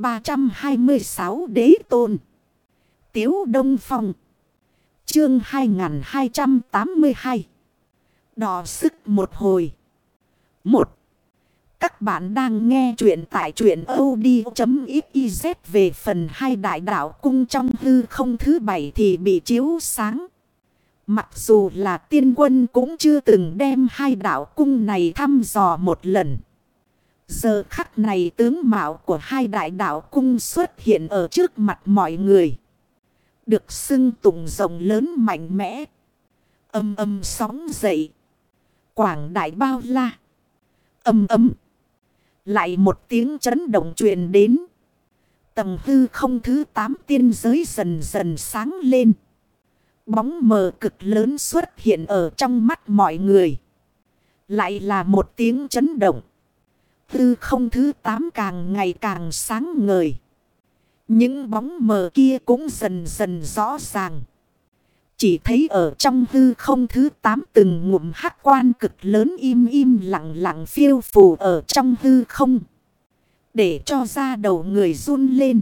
326 Đế Tôn. Tiếu Đông Phong. Chương 2282 Đỏ sức một hồi. Một. Các bạn đang nghe chuyện tại chuyện od.xyz về phần hai đại đạo cung trong hư không thứ bảy thì bị chiếu sáng. Mặc dù là tiên quân cũng chưa từng đem hai đạo cung này thăm dò một lần. Giờ khắc này tướng mạo của hai đại đạo cung xuất hiện ở trước mặt mọi người. Được xưng tụng rộng lớn mạnh mẽ. Âm âm sóng dậy. Quảng đại bao la. Âm âm. Lại một tiếng chấn động truyền đến. Tầng hư không thứ tám tiên giới dần dần sáng lên. Bóng mờ cực lớn xuất hiện ở trong mắt mọi người. Lại là một tiếng chấn động. Hư không thứ tám càng ngày càng sáng ngời. Những bóng mờ kia cũng dần dần rõ ràng. Chỉ thấy ở trong hư không thứ tám từng ngụm hắc quan cực lớn im im lặng lặng phiêu phù ở trong hư không. Để cho ra đầu người run lên.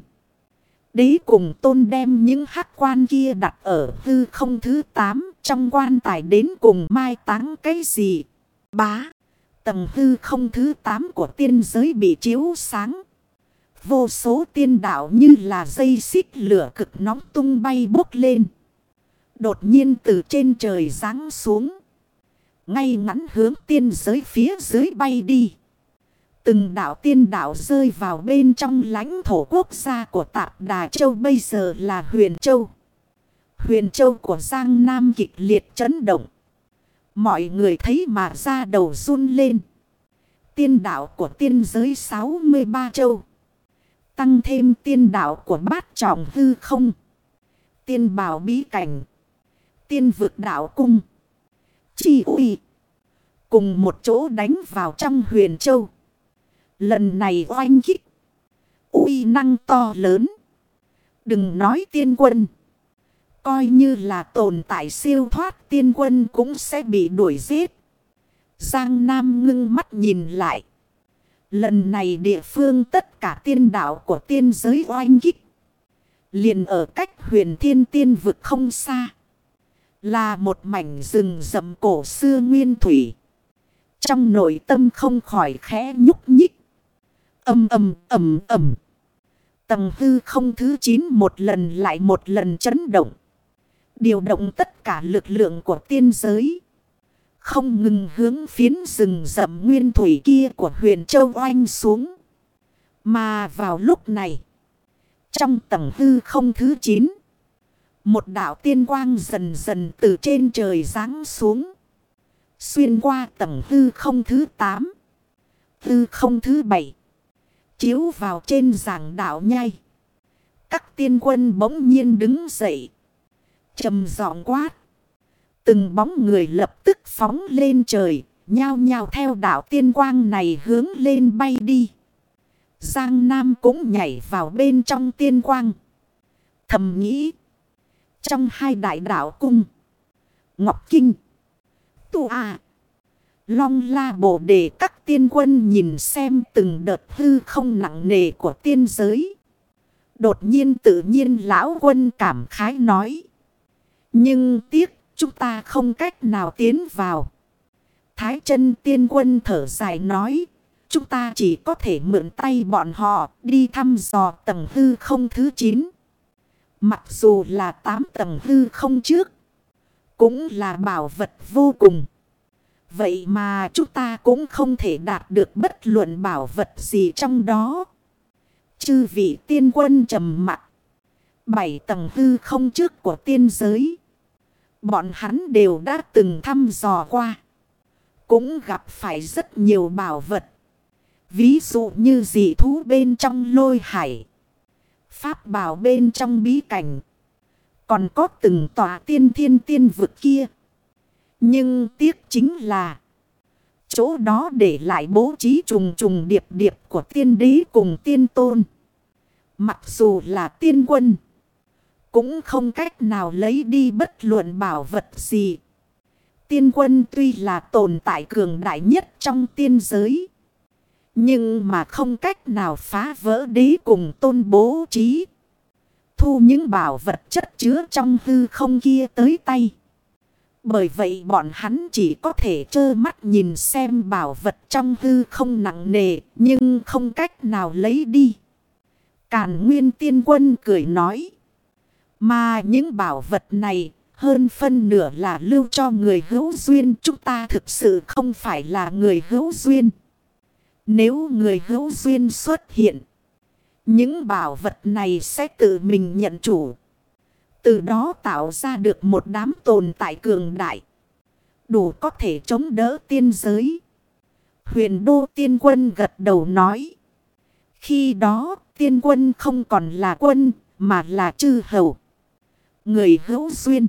Đế cùng tôn đem những hắc quan kia đặt ở hư không thứ tám trong quan tài đến cùng mai táng cái gì. Bá. Tầng hư không thứ tám của tiên giới bị chiếu sáng. Vô số tiên đạo như là dây xích lửa cực nóng tung bay bốc lên. Đột nhiên từ trên trời giáng xuống. Ngay ngắn hướng tiên giới phía dưới bay đi. Từng đảo tiên đảo rơi vào bên trong lãnh thổ quốc gia của Tạp Đà Châu bây giờ là Huyền Châu. Huyền Châu của Giang Nam kịch liệt chấn động. Mọi người thấy mà ra đầu run lên. Tiên đạo của tiên giới 63 châu. Tăng thêm tiên đạo của bát trọng hư không. Tiên bảo bí cảnh tiên vực đạo cung. Chi uy. Cùng một chỗ đánh vào trong huyền châu. Lần này oanh kích. uy năng to lớn. Đừng nói tiên quân. Coi như là tồn tại siêu thoát tiên quân cũng sẽ bị đuổi giết. Giang Nam ngưng mắt nhìn lại. Lần này địa phương tất cả tiên đạo của tiên giới oanh kích. Liền ở cách huyền thiên tiên vực không xa. Là một mảnh rừng rậm cổ xưa nguyên thủy. Trong nội tâm không khỏi khẽ nhúc nhích. Âm âm, ầm ầm. Tầng hư không thứ chín một lần lại một lần chấn động. Điều động tất cả lực lượng của tiên giới. Không ngừng hướng phiến rừng rậm nguyên thủy kia của huyền châu oanh xuống. Mà vào lúc này. Trong tầng hư không thứ 9. Một đạo tiên quang dần dần từ trên trời giáng xuống. Xuyên qua tầng hư không thứ 8. Hư không thứ 7. Chiếu vào trên giảng đạo nhai. Các tiên quân bỗng nhiên đứng dậy trầm giọng quát. Từng bóng người lập tức phóng lên trời. Nhao nhao theo đạo tiên quang này hướng lên bay đi. Giang Nam cũng nhảy vào bên trong tiên quang. Thầm nghĩ. Trong hai đại đạo cung. Ngọc Kinh. Tu A. Long la bồ đề các tiên quân nhìn xem từng đợt hư không nặng nề của tiên giới. Đột nhiên tự nhiên lão quân cảm khái nói. Nhưng tiếc, chúng ta không cách nào tiến vào. Thái chân tiên quân thở dài nói. Chúng ta chỉ có thể mượn tay bọn họ đi thăm dò tầng hư không thứ 9. Mặc dù là tám tầng hư không trước. Cũng là bảo vật vô cùng. Vậy mà chúng ta cũng không thể đạt được bất luận bảo vật gì trong đó. Chư vị tiên quân trầm mặt. Bảy tầng hư không trước của tiên giới. Bọn hắn đều đã từng thăm dò qua. Cũng gặp phải rất nhiều bảo vật. Ví dụ như dị thú bên trong lôi hải. Pháp bảo bên trong bí cảnh. Còn có từng tòa tiên thiên tiên vực kia. Nhưng tiếc chính là. Chỗ đó để lại bố trí trùng trùng điệp điệp của tiên đế cùng tiên tôn. Mặc dù là tiên quân. Cũng không cách nào lấy đi bất luận bảo vật gì. Tiên quân tuy là tồn tại cường đại nhất trong tiên giới. Nhưng mà không cách nào phá vỡ đế cùng tôn bố trí. Thu những bảo vật chất chứa trong hư không kia tới tay. Bởi vậy bọn hắn chỉ có thể trơ mắt nhìn xem bảo vật trong hư không nặng nề, nhưng không cách nào lấy đi. Càn nguyên tiên quân cười nói. Mà những bảo vật này, hơn phân nửa là lưu cho người hữu duyên. Chúng ta thực sự không phải là người hữu duyên. Nếu người hữu duyên xuất hiện. Những bảo vật này sẽ tự mình nhận chủ. Từ đó tạo ra được một đám tồn tại cường đại. Đủ có thể chống đỡ tiên giới. Huyền đô tiên quân gật đầu nói. Khi đó, tiên quân không còn là quân, mà là chư hầu. Người hữu duyên.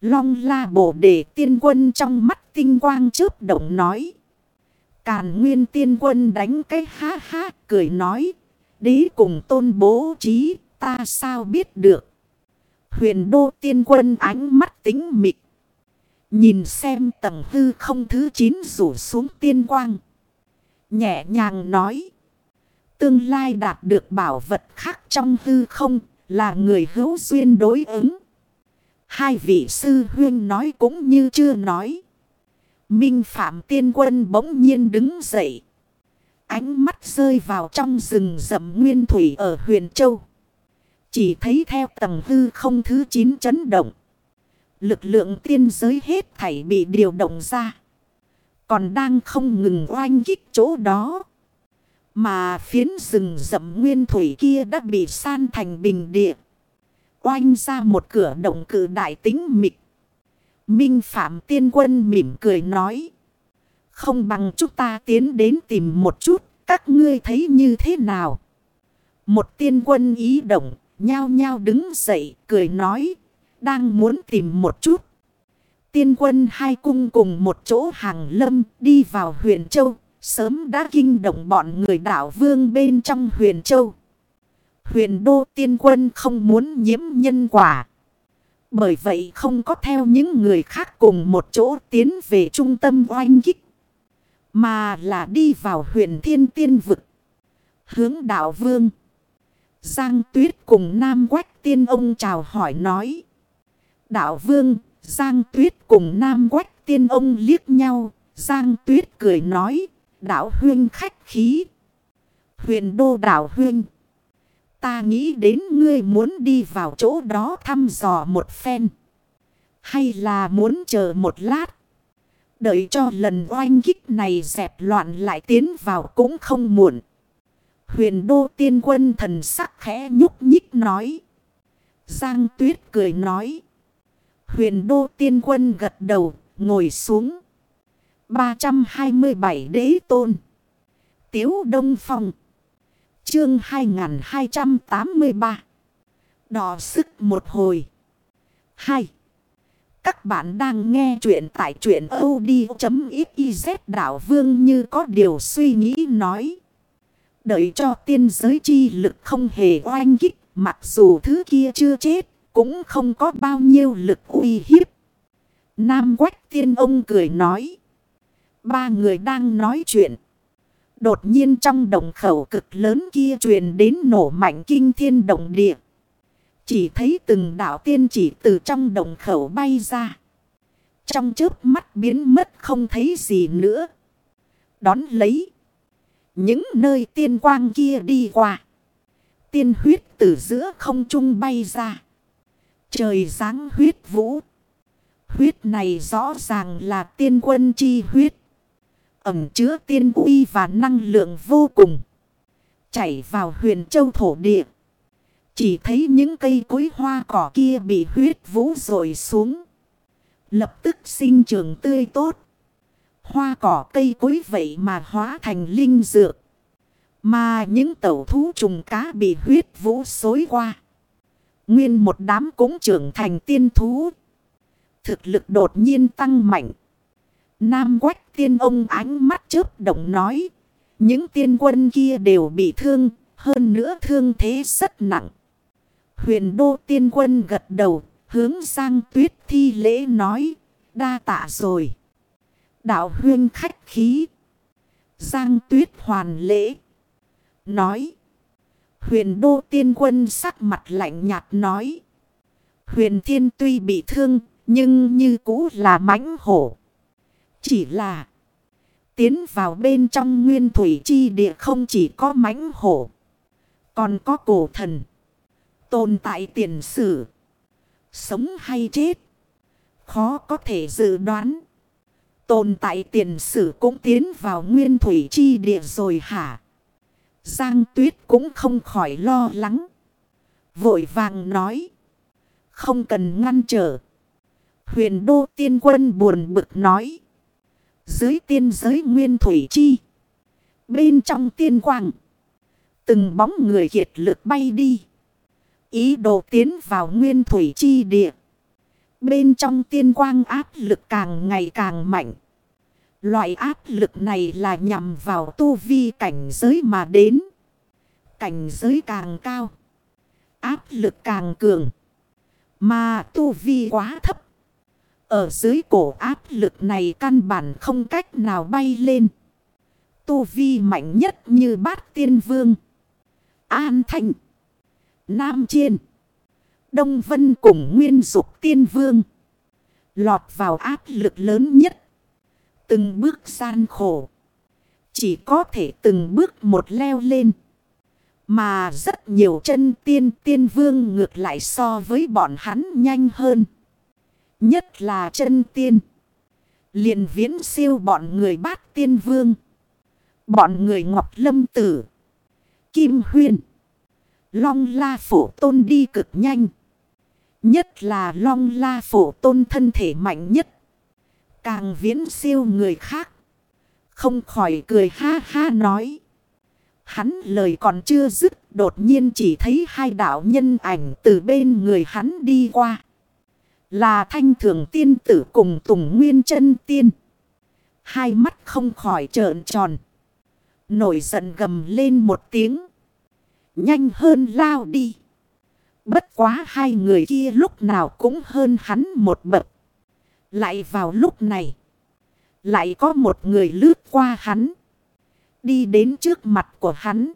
Long la bổ để tiên quân trong mắt tinh quang chớp động nói. Càn nguyên tiên quân đánh cái ha ha, cười nói. Đế cùng tôn bố trí, ta sao biết được. Huyền đô tiên quân ánh mắt tính mịt. Nhìn xem tầng hư không thứ 9 rủ xuống tiên quang. Nhẹ nhàng nói. Tương lai đạt được bảo vật khác trong hư không là người hữu duyên đối ứng. Hai vị sư huyên nói cũng như chưa nói. Minh Phạm Tiên Quân bỗng nhiên đứng dậy. Ánh mắt rơi vào trong rừng rậm nguyên thủy ở huyền Châu. Chỉ thấy theo tầng hư không thứ 9 chấn động. Lực lượng tiên giới hết thảy bị điều động ra. Còn đang không ngừng oanh kích chỗ đó. Mà phiến rừng rậm nguyên thủy kia đã bị san thành bình địa. Oanh ra một cửa động cử đại tính mịch. Minh Phạm Tiên Quân mỉm cười nói. Không bằng chúng ta tiến đến tìm một chút. Các ngươi thấy như thế nào? Một tiên quân ý động. Nhao nhao đứng dậy, cười nói. Đang muốn tìm một chút. Tiên quân hai cung cùng một chỗ hàng lâm, đi vào huyện Châu. Sớm đã kinh động bọn người đảo vương bên trong huyền châu. Huyền đô tiên quân không muốn nhiễm nhân quả. Bởi vậy không có theo những người khác cùng một chỗ tiến về trung tâm oanh kích. Mà là đi vào huyền thiên tiên vực. Hướng đảo vương. Giang tuyết cùng Nam Quách tiên ông chào hỏi nói. đảo vương, Giang tuyết cùng Nam Quách tiên ông liếc nhau. Giang tuyết cười nói đảo huyên khách khí. Huyền đô đảo huyên. Ta nghĩ đến ngươi muốn đi vào chỗ đó thăm dò một phen. Hay là muốn chờ một lát. Đợi cho lần oanh kích này dẹp loạn lại tiến vào cũng không muộn. Huyền đô tiên quân thần sắc khẽ nhúc nhích nói. Giang tuyết cười nói. Huyền đô tiên quân gật đầu, ngồi xuống. 327 đế tôn. Tiếu Đông Phong. Chương 2283. Đỏ sức một hồi. 2. Các bạn đang nghe chuyện tại chuyện od.xyz đảo vương như có điều suy nghĩ nói. Đợi cho tiên giới chi lực không hề oanh kích. Mặc dù thứ kia chưa chết. Cũng không có bao nhiêu lực uy hiếp. Nam quách tiên ông cười nói. Ba người đang nói chuyện. Đột nhiên trong đồng khẩu cực lớn kia truyền đến nổ mạnh kinh thiên động địa. Chỉ thấy từng đạo tiên chỉ từ trong đồng khẩu bay ra. Trong chớp mắt biến mất không thấy gì nữa. Đón lấy. Những nơi tiên quang kia đi qua. Tiên huyết từ giữa không trung bay ra. Trời giáng huyết vũ. Huyết này rõ ràng là tiên quân chi huyết ẩm chứa tiên uy và năng lượng vô cùng. Chảy vào huyền châu thổ địa. Chỉ thấy những cây cối hoa cỏ kia bị huyết vũ rồi xuống. Lập tức sinh trường tươi tốt. Hoa cỏ cây cối vậy mà hóa thành linh dược. Mà những tẩu thú trùng cá bị huyết vũ xối qua. Nguyên một đám cũng trưởng thành tiên thú. Thực lực đột nhiên tăng mạnh. Nam quách tiên ông ánh mắt chớp động nói. Những tiên quân kia đều bị thương, hơn nữa thương thế rất nặng. Huyền đô tiên quân gật đầu, hướng sang tuyết thi lễ nói, đa tạ rồi. Đạo huyên khách khí. Giang tuyết hoàn lễ. Nói. Huyền đô tiên quân sắc mặt lạnh nhạt nói. Huyền thiên tuy bị thương, nhưng như cũ là mãnh hổ. Chỉ là tiến vào bên trong nguyên thủy chi địa không chỉ có mãnh hổ. Còn có cổ thần. Tồn tại tiền sử. Sống hay chết. Khó có thể dự đoán. Tồn tại tiền sử cũng tiến vào nguyên thủy chi địa rồi hả? Giang tuyết cũng không khỏi lo lắng. Vội vàng nói. Không cần ngăn trở. Huyền đô tiên quân buồn bực nói. Dưới tiên giới nguyên thủy chi. Bên trong tiên quang. Từng bóng người kiệt lực bay đi. Ý đồ tiến vào nguyên thủy chi địa. Bên trong tiên quang áp lực càng ngày càng mạnh. Loại áp lực này là nhằm vào tu vi cảnh giới mà đến. Cảnh giới càng cao. Áp lực càng cường. Mà tu vi quá thấp. Ở dưới cổ áp lực này căn bản không cách nào bay lên. Tu vi mạnh nhất như bát tiên vương. An Thanh. Nam Chiên. Đông Vân cùng nguyên dục tiên vương. Lọt vào áp lực lớn nhất. Từng bước gian khổ. Chỉ có thể từng bước một leo lên. Mà rất nhiều chân tiên tiên vương ngược lại so với bọn hắn nhanh hơn. Nhất là chân tiên. liền viễn siêu bọn người bát tiên vương. Bọn người ngọc lâm tử. Kim huyền. Long la phổ tôn đi cực nhanh. Nhất là long la phổ tôn thân thể mạnh nhất. Càng viễn siêu người khác. Không khỏi cười ha ha nói. Hắn lời còn chưa dứt, đột nhiên chỉ thấy hai đạo nhân ảnh từ bên người hắn đi qua. Là thanh thường tiên tử cùng tùng nguyên chân tiên. Hai mắt không khỏi trợn tròn. Nổi giận gầm lên một tiếng. Nhanh hơn lao đi. Bất quá hai người kia lúc nào cũng hơn hắn một bậc. Lại vào lúc này. Lại có một người lướt qua hắn. Đi đến trước mặt của hắn.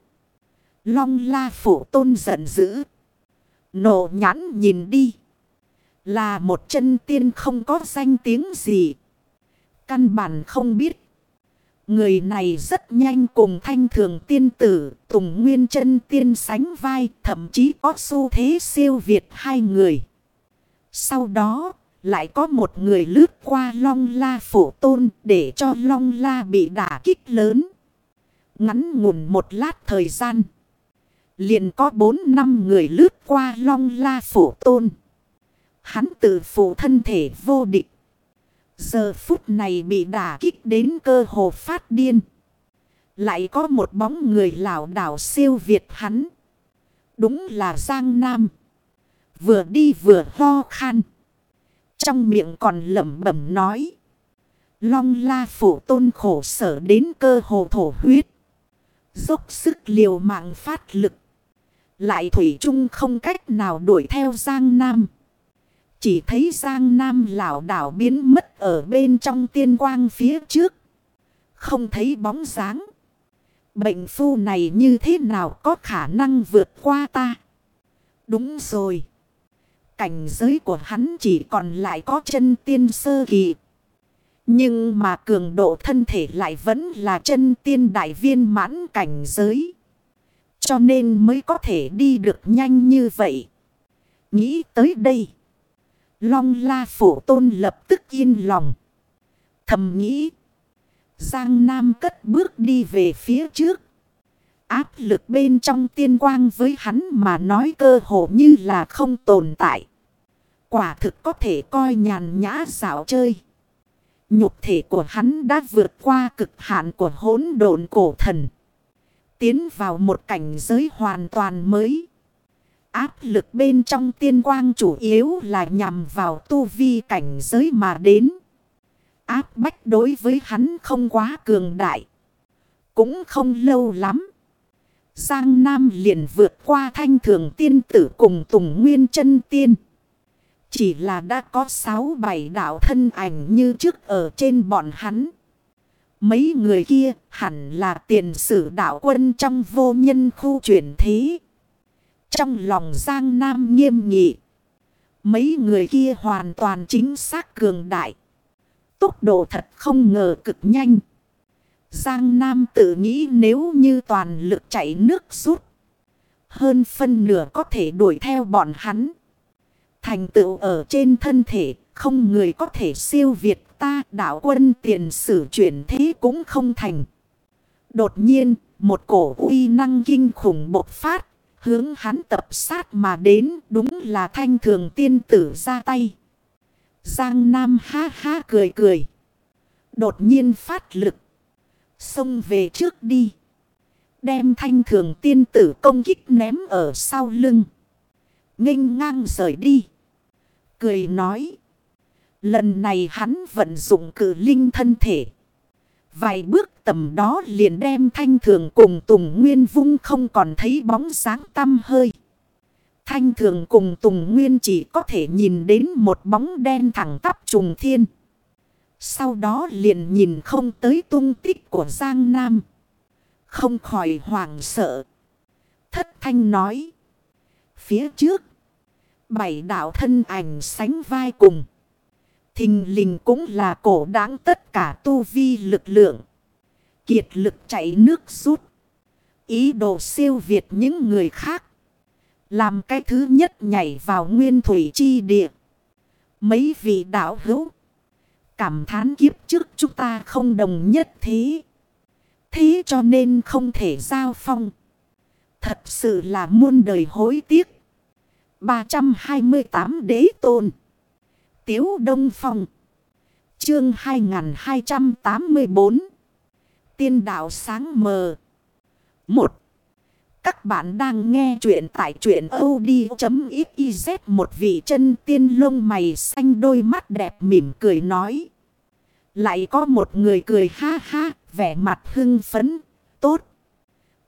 Long la phủ tôn giận dữ. Nổ nhãn nhìn đi. Là một chân tiên không có danh tiếng gì. Căn bản không biết. Người này rất nhanh cùng thanh thường tiên tử, Tùng Nguyên chân tiên sánh vai, thậm chí có xu thế siêu việt hai người. Sau đó, lại có một người lướt qua Long La phổ tôn để cho Long La bị đả kích lớn. Ngắn ngủn một lát thời gian. Liền có bốn năm người lướt qua Long La phổ tôn. Hắn tự phụ thân thể vô địch. Giờ phút này bị đả kích đến cơ hồ phát điên. Lại có một bóng người lảo đảo siêu việt hắn. Đúng là Giang Nam. Vừa đi vừa ho khan. Trong miệng còn lẩm bẩm nói. Long la phủ tôn khổ sở đến cơ hồ thổ huyết. Dốc sức liều mạng phát lực. Lại Thủy chung không cách nào đuổi theo Giang Nam. Chỉ thấy Giang Nam lão đảo biến mất ở bên trong tiên quang phía trước. Không thấy bóng dáng. Bệnh phu này như thế nào có khả năng vượt qua ta? Đúng rồi. Cảnh giới của hắn chỉ còn lại có chân tiên sơ kỳ. Nhưng mà cường độ thân thể lại vẫn là chân tiên đại viên mãn cảnh giới. Cho nên mới có thể đi được nhanh như vậy. Nghĩ tới đây. Long la phổ tôn lập tức yên lòng. Thầm nghĩ. Giang Nam cất bước đi về phía trước. Áp lực bên trong tiên quang với hắn mà nói cơ hồ như là không tồn tại. Quả thực có thể coi nhàn nhã xảo chơi. Nhục thể của hắn đã vượt qua cực hạn của hỗn độn cổ thần. Tiến vào một cảnh giới hoàn toàn mới. Áp lực bên trong tiên quang chủ yếu là nhằm vào tu vi cảnh giới mà đến. Áp bách đối với hắn không quá cường đại. Cũng không lâu lắm. Giang Nam liền vượt qua thanh thường tiên tử cùng Tùng Nguyên chân tiên. Chỉ là đã có sáu bảy đạo thân ảnh như trước ở trên bọn hắn. Mấy người kia hẳn là tiền sử đạo quân trong vô nhân khu chuyển thế. Trong lòng Giang Nam nghiêm nghị. Mấy người kia hoàn toàn chính xác cường đại. Tốc độ thật không ngờ cực nhanh. Giang Nam tự nghĩ nếu như toàn lực chạy nước rút. Hơn phân nửa có thể đuổi theo bọn hắn. Thành tựu ở trên thân thể, không người có thể siêu việt ta đạo quân tiền sử chuyển thế cũng không thành. Đột nhiên, một cổ uy năng kinh khủng bộc phát, hướng hắn tập sát mà đến, đúng là thanh thường tiên tử ra tay. Giang Nam ha ha cười cười. Đột nhiên phát lực. Xông về trước đi. Đem thanh thường tiên tử công kích ném ở sau lưng. nghênh ngang rời đi. Cười nói. Lần này hắn vận dụng cử linh thân thể. Vài bước tầm đó liền đem thanh thường cùng Tùng Nguyên vung không còn thấy bóng sáng tăm hơi. Thanh thường cùng Tùng Nguyên chỉ có thể nhìn đến một bóng đen thẳng tắp trùng thiên. Sau đó liền nhìn không tới tung tích của Giang Nam. Không khỏi hoảng sợ. Thất thanh nói. Phía trước. Bảy đạo thân ảnh sánh vai cùng. Thình lình cũng là cổ đáng tất cả tu vi lực lượng. Kiệt lực chạy nước rút. Ý đồ siêu việt những người khác. Làm cái thứ nhất nhảy vào nguyên thủy chi địa. Mấy vị đạo hữu. Cảm thán kiếp trước chúng ta không đồng nhất thế. Thế cho nên không thể giao phong. Thật sự là muôn đời hối tiếc. 328 đế tôn. Tiếu Đông Phong. Chương 2284. Tiên đạo sáng mờ. 1. Các bạn đang nghe chuyện tại truyện od.xyz một vị chân tiên lông mày xanh đôi mắt đẹp mỉm cười nói. Lại có một người cười ha ha, vẻ mặt hưng phấn, tốt.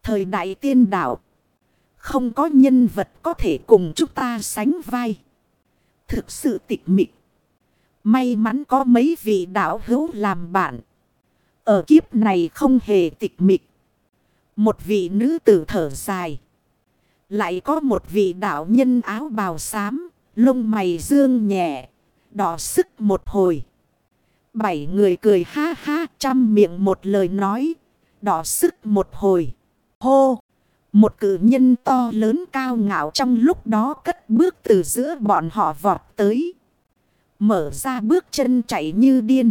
Thời đại tiên đạo. Không có nhân vật có thể cùng chúng ta sánh vai. Thực sự tịch mịch. May mắn có mấy vị đạo hữu làm bạn. Ở kiếp này không hề tịch mịch. Một vị nữ tử thở dài. Lại có một vị đạo nhân áo bào xám, lông mày dương nhẹ, đỏ sức một hồi. Bảy người cười ha ha trăm miệng một lời nói, đỏ sức một hồi. Hô! Một cử nhân to lớn cao ngạo trong lúc đó cất bước từ giữa bọn họ vọt tới. Mở ra bước chân chạy như điên.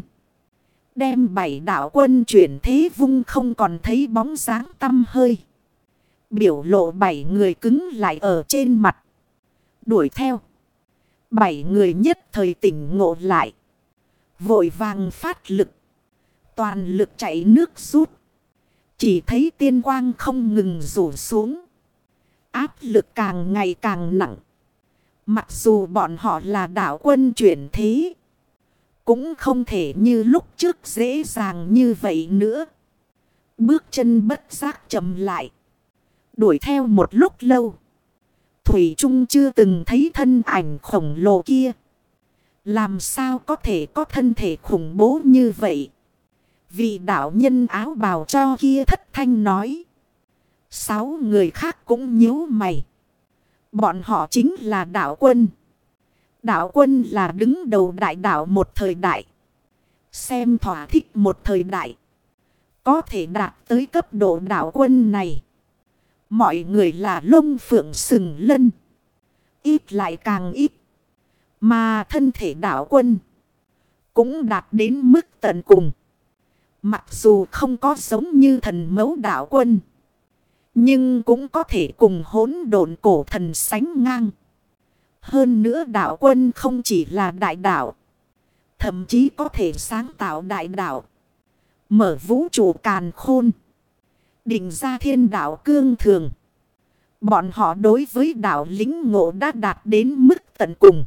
Đem bảy đảo quân chuyển thế vung không còn thấy bóng dáng tâm hơi. Biểu lộ bảy người cứng lại ở trên mặt. Đuổi theo. Bảy người nhất thời tỉnh ngộ lại. Vội vàng phát lực. Toàn lực chạy nước rút. Chỉ thấy tiên quang không ngừng rủ xuống. Áp lực càng ngày càng nặng. Mặc dù bọn họ là đảo quân chuyển thế. Cũng không thể như lúc trước dễ dàng như vậy nữa. Bước chân bất giác chậm lại. Đuổi theo một lúc lâu. Thủy Trung chưa từng thấy thân ảnh khổng lồ kia. Làm sao có thể có thân thể khủng bố như vậy? Vị đạo nhân áo bào cho kia thất thanh nói. Sáu người khác cũng nhíu mày. Bọn họ chính là đạo quân. Đạo quân là đứng đầu đại đạo một thời đại. Xem thỏa thích một thời đại. Có thể đạt tới cấp độ đạo quân này. Mọi người là lông phượng sừng lân. Ít lại càng ít. Mà thân thể đạo quân. Cũng đạt đến mức tận cùng. Mặc dù không có giống như thần mẫu đạo quân. Nhưng cũng có thể cùng hỗn độn cổ thần sánh ngang. Hơn nữa đạo quân không chỉ là đại đạo. Thậm chí có thể sáng tạo đại đạo. Mở vũ trụ càn khôn. Định ra thiên đạo cương thường. Bọn họ đối với đạo lính ngộ đã đạt đến mức tận cùng.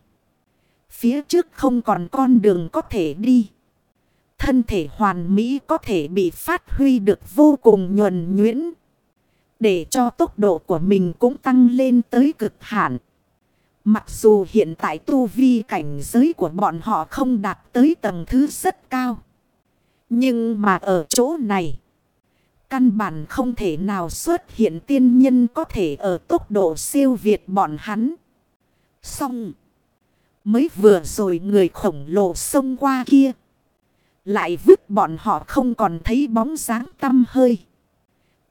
Phía trước không còn con đường có thể đi. Thân thể hoàn mỹ có thể bị phát huy được vô cùng nhuần nhuyễn. Để cho tốc độ của mình cũng tăng lên tới cực hạn. Mặc dù hiện tại tu vi cảnh giới của bọn họ không đạt tới tầng thứ rất cao. Nhưng mà ở chỗ này. Căn bản không thể nào xuất hiện tiên nhân có thể ở tốc độ siêu việt bọn hắn. Xong. Mới vừa rồi người khổng lồ xông qua kia. Lại vứt bọn họ không còn thấy bóng dáng tâm hơi.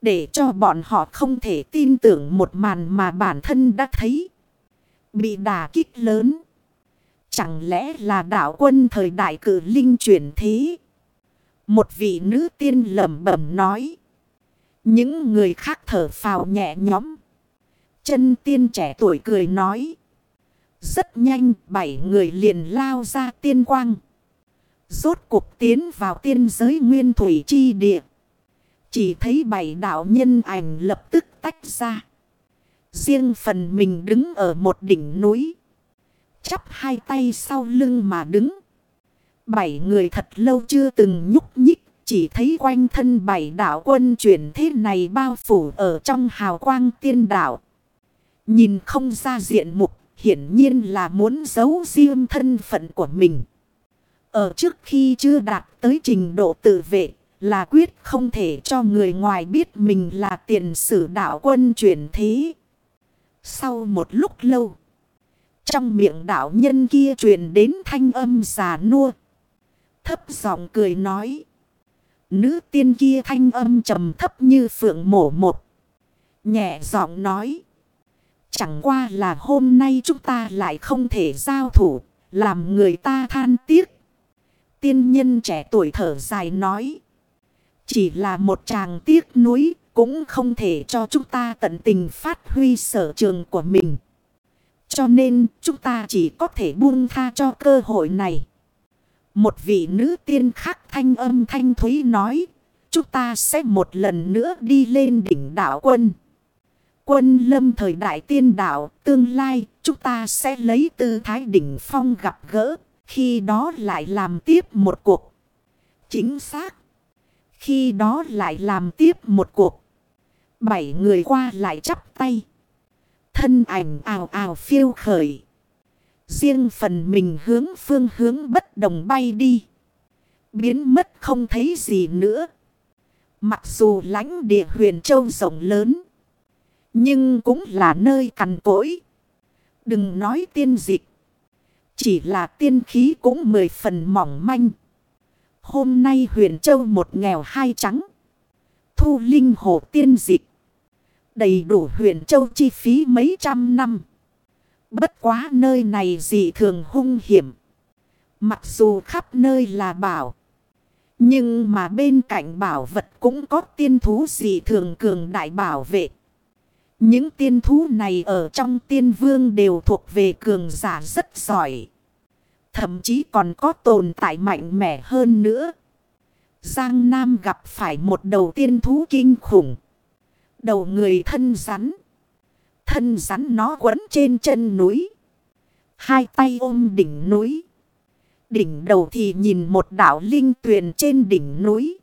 Để cho bọn họ không thể tin tưởng một màn mà bản thân đã thấy. Bị đà kích lớn. Chẳng lẽ là đạo quân thời đại cử linh chuyển thế? Một vị nữ tiên lẩm bẩm nói. Những người khác thở phào nhẹ nhõm. Chân tiên trẻ tuổi cười nói. Rất nhanh, bảy người liền lao ra tiên quang. Rốt cuộc tiến vào tiên giới nguyên thủy chi địa. Chỉ thấy bảy đạo nhân ảnh lập tức tách ra. Riêng phần mình đứng ở một đỉnh núi. Chắp hai tay sau lưng mà đứng. Bảy người thật lâu chưa từng nhúc nhích. Chỉ thấy quanh thân bảy đạo quân chuyển thế này bao phủ ở trong hào quang tiên đạo. Nhìn không ra diện mục, hiển nhiên là muốn giấu riêng thân phận của mình. Ở trước khi chưa đạt tới trình độ tự vệ, là quyết không thể cho người ngoài biết mình là tiền sử đạo quân chuyển thế. Sau một lúc lâu, trong miệng đạo nhân kia truyền đến thanh âm già nua. Thấp giọng cười nói. Nữ tiên kia thanh âm trầm thấp như phượng mổ một. Nhẹ giọng nói. Chẳng qua là hôm nay chúng ta lại không thể giao thủ. Làm người ta than tiếc. Tiên nhân trẻ tuổi thở dài nói. Chỉ là một chàng tiếc núi. Cũng không thể cho chúng ta tận tình phát huy sở trường của mình. Cho nên chúng ta chỉ có thể buông tha cho cơ hội này. Một vị nữ tiên khác thanh âm thanh thúy nói. Chúng ta sẽ một lần nữa đi lên đỉnh đảo quân. Quân lâm thời đại tiên đảo, tương lai chúng ta sẽ lấy tư thái đỉnh phong gặp gỡ. Khi đó lại làm tiếp một cuộc. Chính xác. Khi đó lại làm tiếp một cuộc. Bảy người qua lại chắp tay. Thân ảnh ào ào phiêu khởi. Riêng phần mình hướng phương hướng bất đồng bay đi. Biến mất không thấy gì nữa. Mặc dù lãnh địa huyền châu rộng lớn. Nhưng cũng là nơi cằn cỗi. Đừng nói tiên dịch. Chỉ là tiên khí cũng mười phần mỏng manh. Hôm nay huyền châu một nghèo hai trắng. Thu linh hồ tiên dịch. Đầy đủ huyền châu chi phí mấy trăm năm. Bất quá nơi này dị thường hung hiểm. Mặc dù khắp nơi là bảo. Nhưng mà bên cạnh bảo vật cũng có tiên thú dị thường cường đại bảo vệ. Những tiên thú này ở trong tiên vương đều thuộc về cường giả rất giỏi. Thậm chí còn có tồn tại mạnh mẽ hơn nữa. Giang Nam gặp phải một đầu tiên thú kinh khủng. Đầu người thân rắn. Thân rắn nó quấn trên chân núi. Hai tay ôm đỉnh núi. Đỉnh đầu thì nhìn một đảo linh tuyền trên đỉnh núi.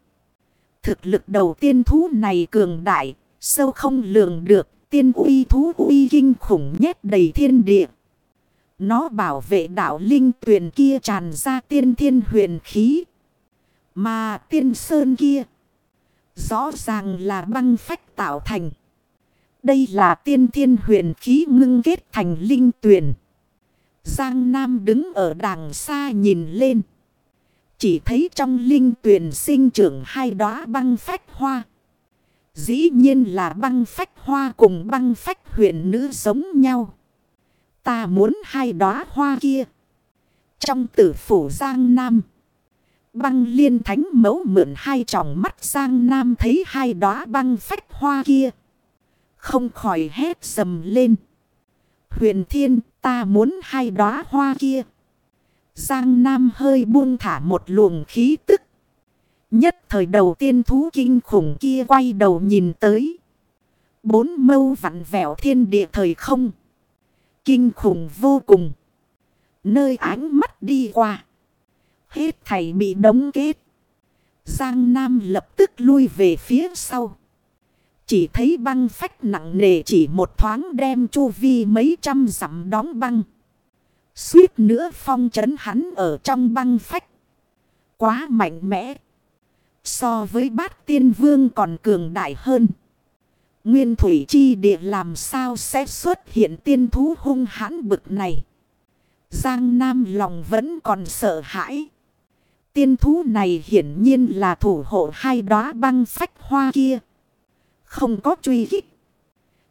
Thực lực đầu tiên thú này cường đại, sâu không lường được, tiên uy thú uy kinh khủng nhét đầy thiên địa. Nó bảo vệ đạo linh tuyền kia tràn ra tiên thiên huyền khí. Mà tiên sơn kia, rõ ràng là băng phách tạo thành. Đây là tiên thiên huyền khí ngưng kết thành linh tuyền. Giang Nam đứng ở đằng xa nhìn lên. Chỉ thấy trong linh tuyền sinh trưởng hai đóa băng phách hoa. Dĩ nhiên là băng phách hoa cùng băng phách huyền nữ giống nhau. Ta muốn hai đóa hoa kia. Trong tử phủ Giang Nam. Băng liên thánh mẫu mượn hai tròng mắt Giang Nam thấy hai đóa băng phách hoa kia. Không khỏi hét dầm lên. Huyền thiên, ta muốn hai đóa hoa kia. Giang Nam hơi buông thả một luồng khí tức. Nhất thời đầu tiên thú kinh khủng kia quay đầu nhìn tới. Bốn mâu vặn vẹo thiên địa thời không. Kinh khủng vô cùng. Nơi ánh mắt đi qua. Hết thầy bị đóng kết. Giang Nam lập tức lui về phía sau. Chỉ thấy băng phách nặng nề chỉ một thoáng đem chu vi mấy trăm dặm đóng băng. Suýt nữa phong trấn hắn ở trong băng phách. Quá mạnh mẽ. So với bát tiên vương còn cường đại hơn. Nguyên thủy chi địa làm sao sẽ xuất hiện tiên thú hung hãn bực này. Giang Nam lòng vẫn còn sợ hãi. Tiên thú này hiển nhiên là thủ hộ hai đóa băng phách hoa kia. Không có truy kích.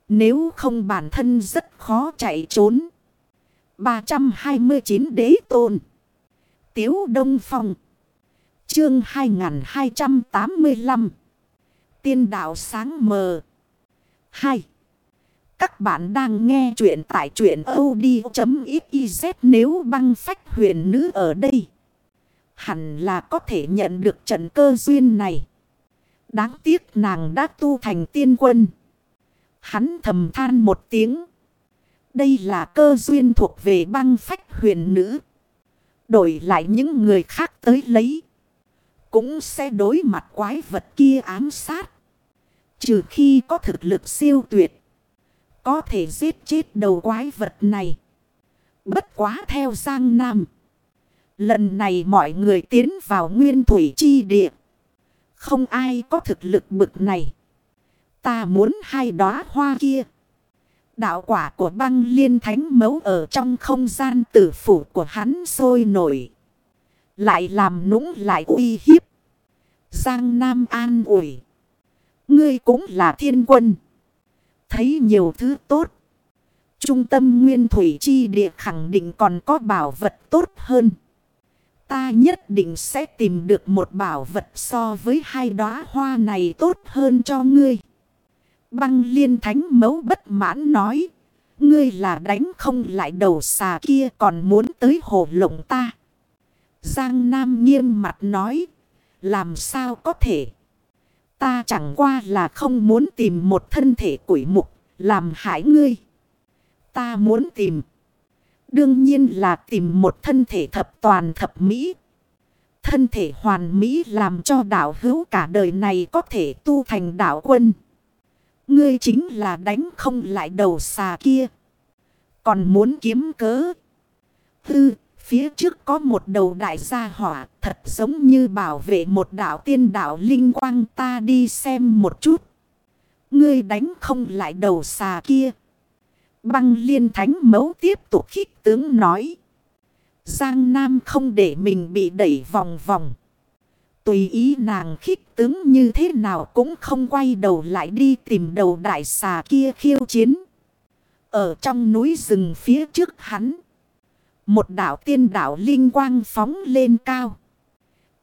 Nếu không bản thân rất khó chạy trốn. 329 đế tôn. Tiếu Đông Phong. Chương 2285. Tiên đạo sáng mờ. 2. Các bạn đang nghe chuyện tại truyện od.xyz nếu băng phách huyền nữ ở đây. Hẳn là có thể nhận được trận cơ duyên này. Đáng tiếc nàng đã tu thành tiên quân. Hắn thầm than một tiếng. Đây là cơ duyên thuộc về băng phách huyền nữ. Đổi lại những người khác tới lấy. Cũng sẽ đối mặt quái vật kia ám sát. Trừ khi có thực lực siêu tuyệt. Có thể giết chết đầu quái vật này. Bất quá theo Giang Nam. Lần này mọi người tiến vào nguyên thủy chi địa. Không ai có thực lực bực này. Ta muốn hai đóa hoa kia. Đạo quả của băng liên thánh mấu ở trong không gian tử phủ của hắn sôi nổi. Lại làm nũng lại uy hiếp. Giang Nam an ủi. Ngươi cũng là thiên quân. Thấy nhiều thứ tốt. Trung tâm nguyên thủy chi địa khẳng định còn có bảo vật tốt hơn. Ta nhất định sẽ tìm được một bảo vật so với hai đóa hoa này tốt hơn cho ngươi. Băng liên thánh mấu bất mãn nói. Ngươi là đánh không lại đầu xà kia còn muốn tới hồ lộng ta. Giang Nam nghiêm mặt nói. Làm sao có thể? Ta chẳng qua là không muốn tìm một thân thể quỷ mục. Làm hại ngươi. Ta muốn tìm. Đương nhiên là tìm một thân thể thập toàn thập mỹ. Thân thể hoàn mỹ làm cho đạo hữu cả đời này có thể tu thành đạo quân. Ngươi chính là đánh không lại đầu xà kia. Còn muốn kiếm cớ. Hư, phía trước có một đầu đại gia hỏa, thật giống như bảo vệ một đạo tiên đạo linh quang, ta đi xem một chút. Ngươi đánh không lại đầu xà kia. Băng liên thánh mấu tiếp tục khích tướng nói. Giang Nam không để mình bị đẩy vòng vòng. Tùy ý nàng khích tướng như thế nào cũng không quay đầu lại đi tìm đầu đại xà kia khiêu chiến. Ở trong núi rừng phía trước hắn. Một đảo tiên đảo linh quang phóng lên cao.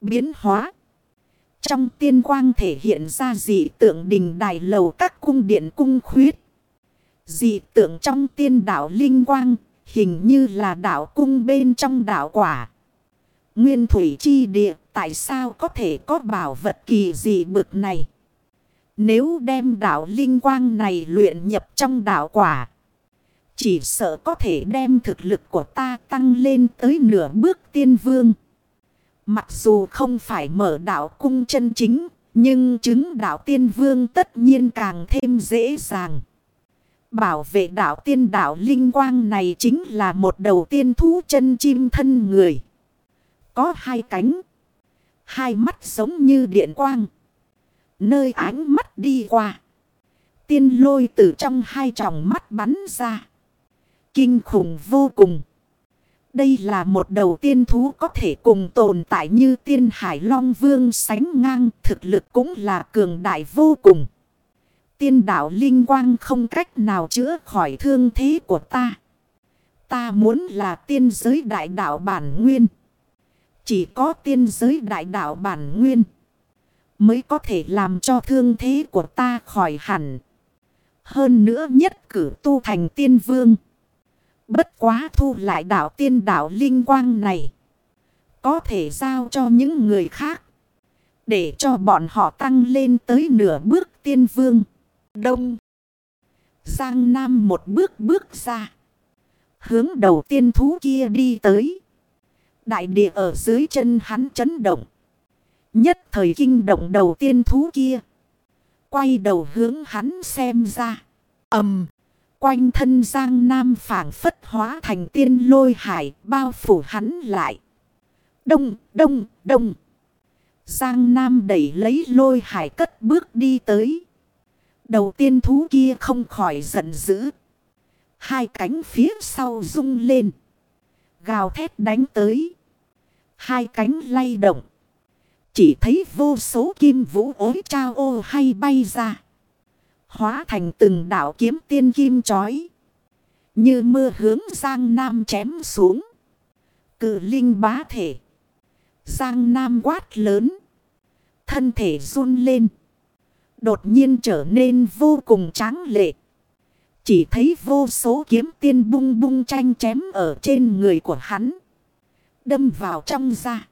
Biến hóa. Trong tiên quang thể hiện ra dị tượng đình đài lầu các cung điện cung khuyết. Dị tượng trong tiên đảo linh quang, hình như là đảo cung bên trong đảo quả. Nguyên thủy chi địa, tại sao có thể có bảo vật kỳ dị bực này? Nếu đem đảo linh quang này luyện nhập trong đảo quả. Chỉ sợ có thể đem thực lực của ta tăng lên tới nửa bước tiên vương. Mặc dù không phải mở đảo cung chân chính. Nhưng chứng đảo tiên vương tất nhiên càng thêm dễ dàng. Bảo vệ đảo tiên đảo linh quang này chính là một đầu tiên thú chân chim thân người. Có hai cánh. Hai mắt giống như điện quang. Nơi ánh mắt đi qua. Tiên lôi từ trong hai tròng mắt bắn ra. Kinh khủng vô cùng. Đây là một đầu tiên thú có thể cùng tồn tại như tiên hải long vương sánh ngang. Thực lực cũng là cường đại vô cùng. Tiên đạo linh quang không cách nào chữa khỏi thương thế của ta. Ta muốn là tiên giới đại đạo bản nguyên. Chỉ có tiên giới đại đạo bản nguyên. Mới có thể làm cho thương thế của ta khỏi hẳn. Hơn nữa nhất cử tu thành tiên vương. Bất quá thu lại đạo tiên đạo linh quang này. Có thể giao cho những người khác. Để cho bọn họ tăng lên tới nửa bước tiên vương. Đông. Giang Nam một bước bước ra. Hướng đầu tiên thú kia đi tới. Đại địa ở dưới chân hắn chấn động. Nhất thời kinh động đầu tiên thú kia. Quay đầu hướng hắn xem ra. ầm Quanh thân Giang Nam phảng phất hóa thành tiên lôi hải bao phủ hắn lại. Đông, đông, đông. Giang Nam đẩy lấy lôi hải cất bước đi tới. Đầu tiên thú kia không khỏi giận dữ. Hai cánh phía sau rung lên. Gào thét đánh tới. Hai cánh lay động. Chỉ thấy vô số kim vũ ối trao ô hay bay ra. Hóa thành từng đảo kiếm tiên kim chói. Như mưa hướng Giang Nam chém xuống. Cự linh bá thể. Giang Nam quát lớn. Thân thể run lên. Đột nhiên trở nên vô cùng tráng lệ. Chỉ thấy vô số kiếm tiên bung bung tranh chém ở trên người của hắn. Đâm vào trong da.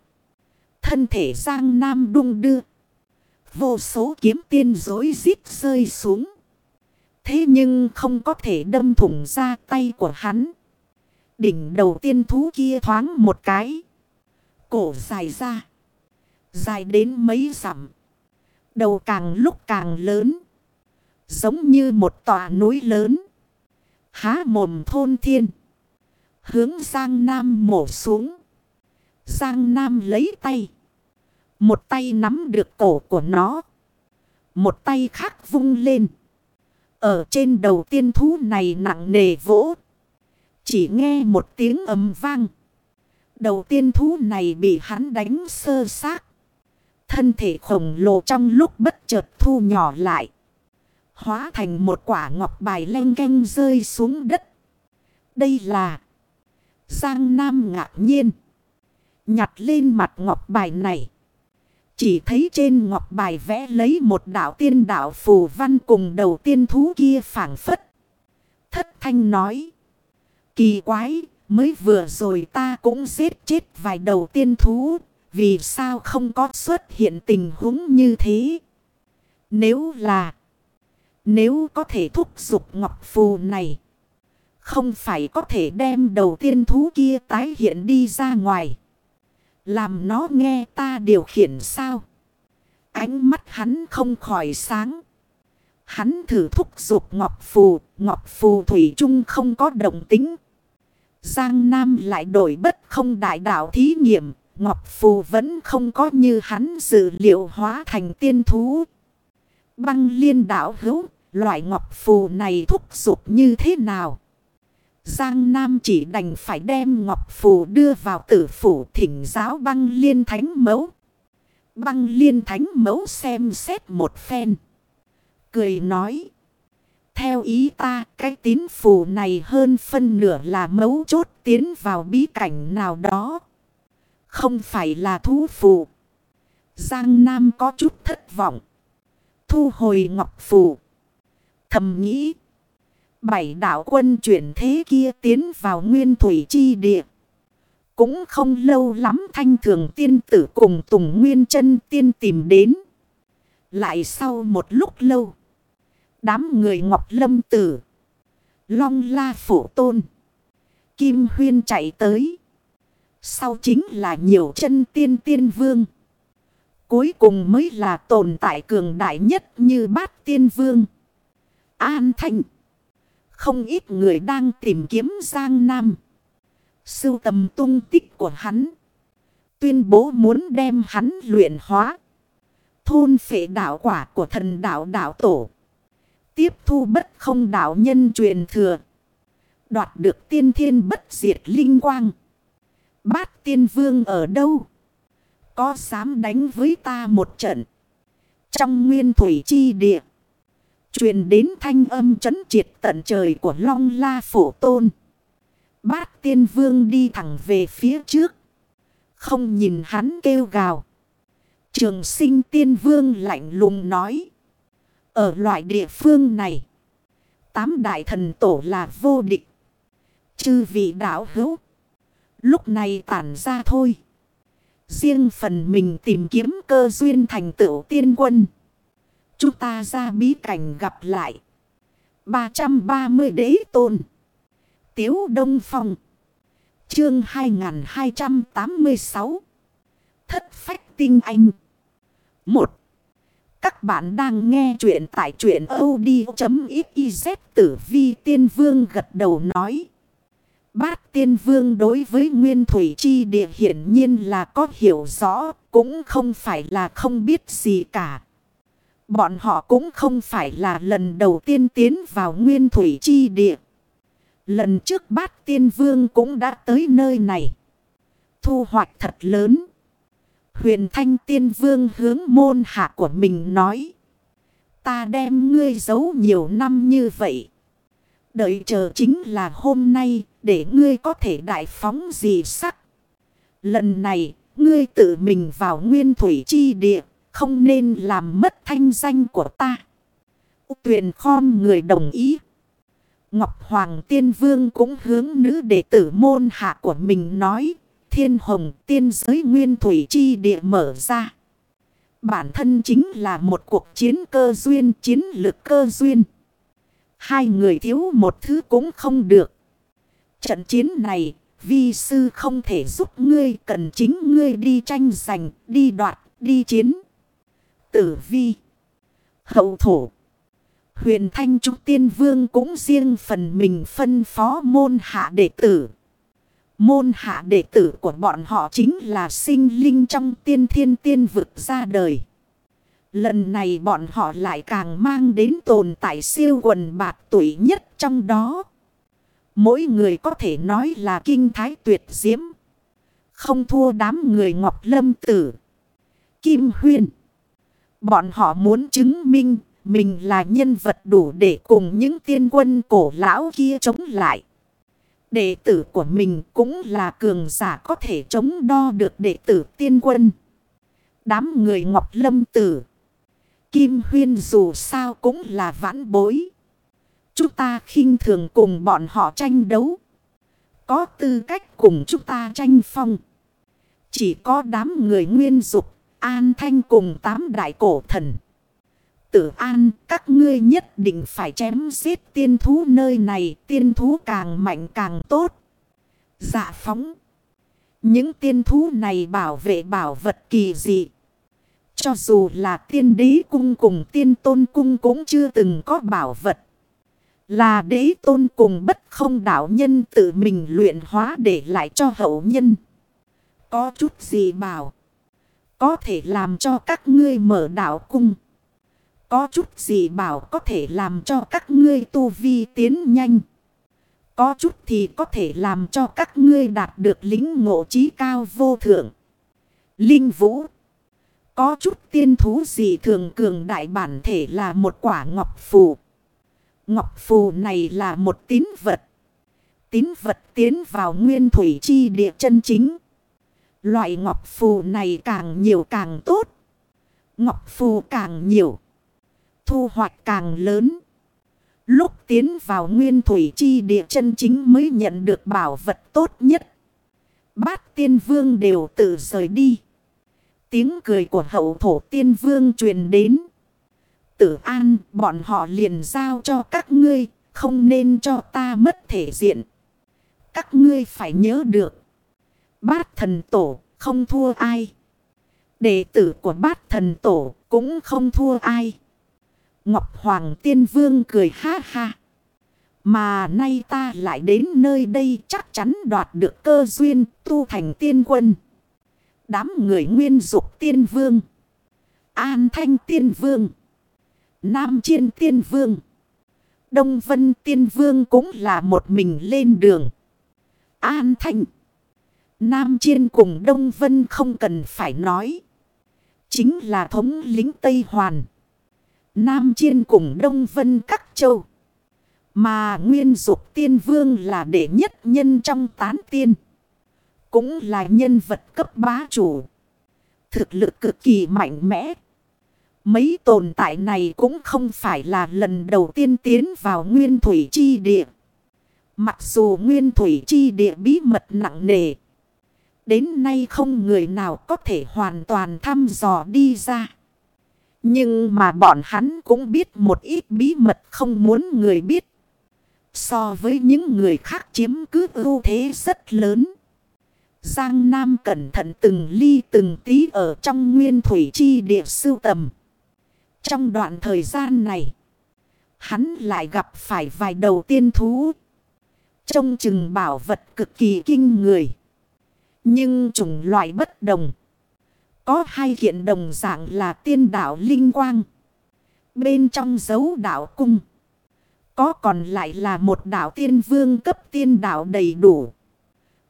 Thân thể Giang Nam đung đưa. Vô số kiếm tiên dối rít rơi xuống. Thế nhưng không có thể đâm thủng ra tay của hắn. Đỉnh đầu tiên thú kia thoáng một cái. Cổ dài ra. Dài đến mấy dặm. Đầu càng lúc càng lớn. Giống như một tòa núi lớn. Há mồm thôn thiên. Hướng Giang Nam mổ xuống. Giang Nam lấy tay. Một tay nắm được cổ của nó. Một tay khác vung lên. Ở trên đầu tiên thú này nặng nề vỗ. Chỉ nghe một tiếng ầm vang. Đầu tiên thú này bị hắn đánh sơ xác. Thân thể khổng lồ trong lúc bất chợt thu nhỏ lại. Hóa thành một quả ngọc bài len canh rơi xuống đất. Đây là Giang Nam ngạc nhiên. Nhặt lên mặt ngọc bài này. Chỉ thấy trên ngọc bài vẽ lấy một đạo tiên đạo phù văn cùng đầu tiên thú kia phản phất. Thất thanh nói. Kỳ quái, mới vừa rồi ta cũng giết chết vài đầu tiên thú. Vì sao không có xuất hiện tình huống như thế? Nếu là... Nếu có thể thúc giục ngọc phù này. Không phải có thể đem đầu tiên thú kia tái hiện đi ra ngoài. Làm nó nghe ta điều khiển sao? Ánh mắt hắn không khỏi sáng. Hắn thử thúc giục ngọc phù. Ngọc phù thủy chung không có động tính. Giang Nam lại đổi bất không đại đạo thí nghiệm. Ngọc phù vẫn không có như hắn dự liệu hóa thành tiên thú. Băng liên đảo hữu. Loại ngọc phù này thúc giục như thế nào? Giang Nam chỉ đành phải đem Ngọc Phù đưa vào tử phủ thỉnh giáo băng liên thánh mẫu. Băng liên thánh mẫu xem xét một phen. Cười nói. Theo ý ta, cái tín phù này hơn phân nửa là mấu chốt tiến vào bí cảnh nào đó. Không phải là thú phù. Giang Nam có chút thất vọng. Thu hồi ngọc phù. Thầm nghĩ. Bảy đạo quân chuyển thế kia tiến vào nguyên thủy chi địa. Cũng không lâu lắm thanh thường tiên tử cùng Tùng Nguyên chân tiên tìm đến. Lại sau một lúc lâu. Đám người Ngọc Lâm Tử. Long La phủ Tôn. Kim Huyên chạy tới. Sau chính là nhiều chân tiên tiên vương. Cuối cùng mới là tồn tại cường đại nhất như bát tiên vương. An Thanh. Không ít người đang tìm kiếm Giang Nam. Sưu tầm tung tích của hắn. Tuyên bố muốn đem hắn luyện hóa. Thôn phệ đạo quả của thần đạo đạo tổ. Tiếp thu bất không đạo nhân truyền thừa. Đoạt được tiên thiên bất diệt linh quang. Bát tiên vương ở đâu? Có dám đánh với ta một trận? Trong nguyên thủy chi địa. Truyền đến thanh âm chấn triệt tận trời của Long La Phổ Tôn. Bát tiên vương đi thẳng về phía trước. Không nhìn hắn kêu gào. Trường sinh tiên vương lạnh lùng nói. Ở loại địa phương này. Tám đại thần tổ là vô địch. Chư vị đạo hữu. Lúc này tản ra thôi. Riêng phần mình tìm kiếm cơ duyên thành tựu tiên quân. Chúng ta ra bí cảnh gặp lại. 330 đế tôn. Tiếu Đông Phong. Chương 2286. Thất phách tinh anh. 1. Các bạn đang nghe chuyện tại chuyện od.xyz tử vi tiên vương gật đầu nói. Bát tiên vương đối với nguyên thủy chi địa hiển nhiên là có hiểu rõ, cũng không phải là không biết gì cả. Bọn họ cũng không phải là lần đầu tiên tiến vào nguyên thủy chi địa. Lần trước bát tiên vương cũng đã tới nơi này. Thu hoạch thật lớn. Huyền thanh tiên vương hướng môn hạ của mình nói. Ta đem ngươi giấu nhiều năm như vậy. Đợi chờ chính là hôm nay để ngươi có thể đại phóng gì sắc. Lần này, ngươi tự mình vào nguyên thủy chi địa. Không nên làm mất thanh danh của ta. Tuyền khom người đồng ý. Ngọc Hoàng Tiên Vương cũng hướng nữ đệ tử môn hạ của mình nói. Thiên hồng tiên giới nguyên thủy chi địa mở ra. Bản thân chính là một cuộc chiến cơ duyên, chiến lược cơ duyên. Hai người thiếu một thứ cũng không được. Trận chiến này, vi sư không thể giúp ngươi cần chính ngươi đi tranh giành, đi đoạt, đi chiến. Tử vi, hậu thổ. Huyền Thanh Trúc Tiên Vương cũng riêng phần mình phân phó môn hạ đệ tử. Môn hạ đệ tử của bọn họ chính là sinh linh trong tiên thiên tiên vực ra đời. Lần này bọn họ lại càng mang đến tồn tại siêu quần bạc tuổi nhất trong đó. Mỗi người có thể nói là kinh thái tuyệt diễm. Không thua đám người Ngọc Lâm Tử. Kim Huyền. Bọn họ muốn chứng minh mình là nhân vật đủ để cùng những tiên quân cổ lão kia chống lại. Đệ tử của mình cũng là cường giả có thể chống đo được đệ tử tiên quân. Đám người Ngọc Lâm Tử. Kim Huyên dù sao cũng là vãn bối. Chúng ta khinh thường cùng bọn họ tranh đấu. Có tư cách cùng chúng ta tranh phong. Chỉ có đám người nguyên dục, an thanh cùng tám đại cổ thần. Tử an, các ngươi nhất định phải chém giết tiên thú nơi này, tiên thú càng mạnh càng tốt. Dạ phóng. Những tiên thú này bảo vệ bảo vật kỳ dị. Cho dù là tiên đế cung cùng tiên tôn cung cũng chưa từng có bảo vật. Là đế tôn cùng bất không đạo nhân tự mình luyện hóa để lại cho hậu nhân. Có chút gì bảo. Có thể làm cho các ngươi mở đạo cung. Có chút gì bảo có thể làm cho các ngươi tu vi tiến nhanh. Có chút thì có thể làm cho các ngươi đạt được lính ngộ trí cao vô thượng. Linh vũ. Có chút tiên thú gì thường cường đại bản thể là một quả ngọc phù. Ngọc phù này là một tín vật. Tín vật tiến vào nguyên thủy chi địa chân chính. Loại ngọc phù này càng nhiều càng tốt. Ngọc phù càng nhiều. Thu hoạch càng lớn. Lúc tiến vào nguyên thủy chi địa chân chính mới nhận được bảo vật tốt nhất. Bát tiên vương đều tự rời đi. Tiếng cười của hậu thổ tiên vương truyền đến. Tử an, bọn họ liền giao cho các ngươi. Không nên cho ta mất thể diện. Các ngươi phải nhớ được. Bát thần tổ không thua ai. Đệ tử của bát thần tổ cũng không thua ai. Ngọc Hoàng Tiên Vương cười ha ha. Mà nay ta lại đến nơi đây chắc chắn đoạt được cơ duyên tu thành tiên quân. Đám người nguyên dục tiên vương. An thanh tiên vương. Nam chiên tiên vương. Đông vân tiên vương cũng là một mình lên đường. An thanh. Nam chiên cùng Đông vân không cần phải nói. Chính là thống lính Tây Hoàn. Nam chiên cùng Đông vân các châu. Mà nguyên dục tiên vương là đệ nhất nhân trong tán tiên. Cũng là nhân vật cấp bá chủ. Thực lực cực kỳ mạnh mẽ. Mấy tồn tại này cũng không phải là lần đầu tiên tiến vào nguyên thủy chi địa. Mặc dù nguyên thủy chi địa bí mật nặng nề. Đến nay không người nào có thể hoàn toàn thăm dò đi ra. Nhưng mà bọn hắn cũng biết một ít bí mật không muốn người biết. So với những người khác chiếm cứ ưu thế rất lớn. Giang Nam cẩn thận từng ly từng tí ở trong nguyên thủy chi địa sưu tầm. Trong đoạn thời gian này, hắn lại gặp phải vài đầu tiên thú. Trông chừng bảo vật cực kỳ kinh người. Nhưng chủng loại bất đồng. Có hai kiện đồng dạng là tiên đạo linh quang. Bên trong dấu đạo cung. Có còn lại là một đạo tiên vương cấp tiên đạo đầy đủ.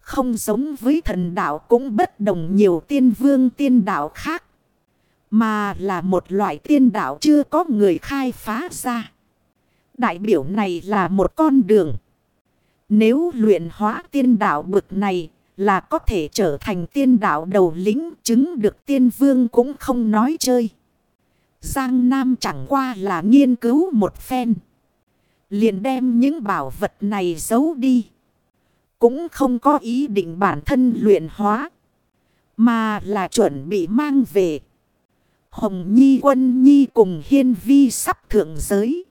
Không giống với thần đạo cũng bất đồng nhiều tiên vương tiên đạo khác. Mà là một loại tiên đạo chưa có người khai phá ra. Đại biểu này là một con đường. Nếu luyện hóa tiên đạo bực này là có thể trở thành tiên đạo đầu lĩnh chứng được tiên vương cũng không nói chơi. Giang Nam chẳng qua là nghiên cứu một phen. Liền đem những bảo vật này giấu đi. Cũng không có ý định bản thân luyện hóa. Mà là chuẩn bị mang về. Hồng Nhi, quân Nhi cùng hiên vi sắp thượng giới.